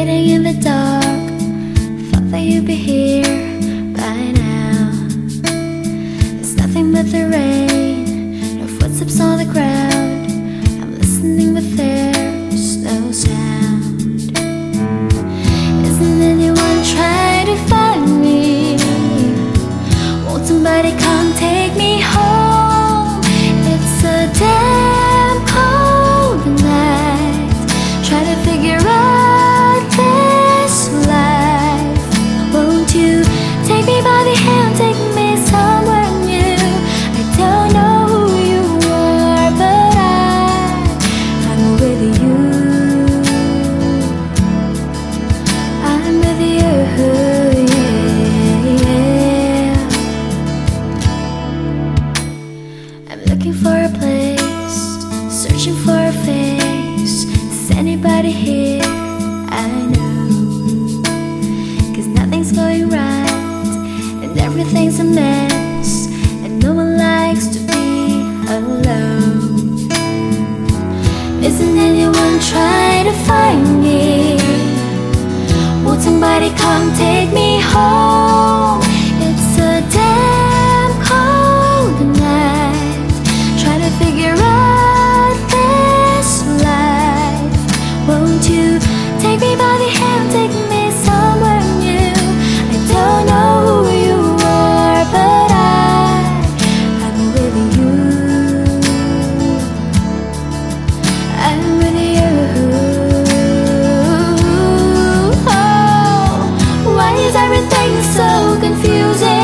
waiting in the dark. Thought that you'd be here by now. There's nothing but the rain, no footsteps on the ground. I'm listening, but there's no sound. Isn't anyone trying to find me? Won't somebody come take me? Looking for a place, searching for a face. Is anybody here? I know. Cause nothing's going right, and everything's a mess, is everything so confusing?